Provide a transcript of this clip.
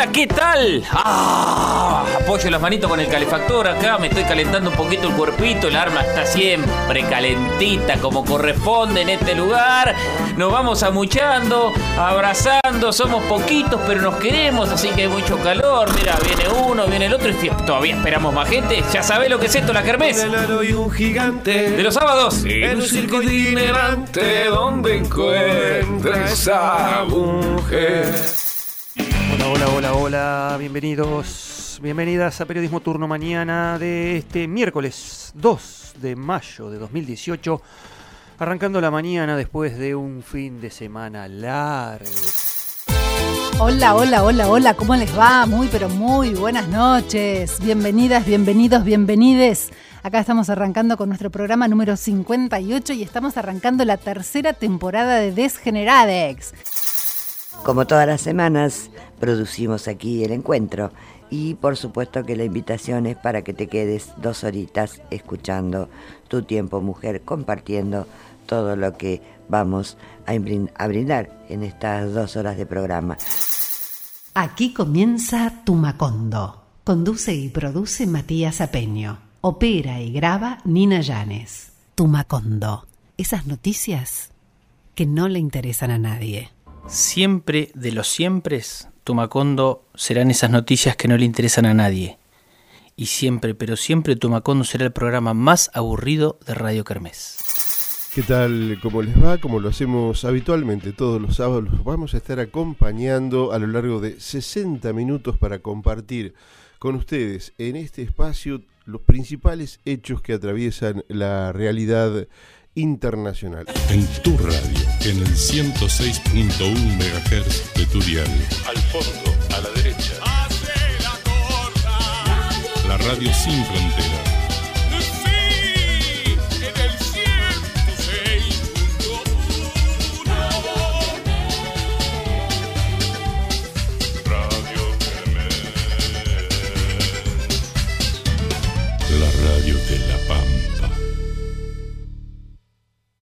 hola, ¿qué tal? Ah, apoyo las manitos con el calefactor acá, me estoy calentando un poquito el cuerpito, el arma está siempre calentita como corresponde en este lugar. Nos vamos amuchando, abrazando, somos poquitos pero nos queremos, así que hay mucho calor. Mira, viene uno, viene el otro y todavía esperamos más gente. Ya sabés lo que es esto, la kermés. y un gigante. De los sábados. En un circo itinerante donde encuentra esa mujer. Hola, hola, hola, hola, bienvenidos, bienvenidas a Periodismo Turno Mañana de este miércoles 2 de mayo de 2018, arrancando la mañana después de un fin de semana largo. Hola, hola, hola, hola, ¿cómo les va? Muy, pero muy buenas noches. Bienvenidas, bienvenidos, bienvenides. Acá estamos arrancando con nuestro programa número 58 y estamos arrancando la tercera temporada de Desgeneradex. Como todas las semanas, producimos aquí el encuentro y por supuesto que la invitación es para que te quedes dos horitas escuchando tu tiempo mujer, compartiendo todo lo que vamos a brindar en estas dos horas de programa. Aquí comienza Tumacondo. Conduce y produce Matías Apeño. Opera y graba Nina Llanes. Tumacondo. Esas noticias que no le interesan a nadie. Siempre de los siempre, Tumacondo serán esas noticias que no le interesan a nadie. Y siempre, pero siempre Tumacondo será el programa más aburrido de Radio Kermés. ¿Qué tal? ¿Cómo les va? Como lo hacemos habitualmente todos los sábados, los vamos a estar acompañando a lo largo de 60 minutos para compartir con ustedes en este espacio los principales hechos que atraviesan la realidad internacional. En tu radio, en el 106.1 MHz de tu diario. Al fondo, a la derecha. ¡Hace La, corta. la radio sin fronteras. En el 106.1 Radio La radio de la paz.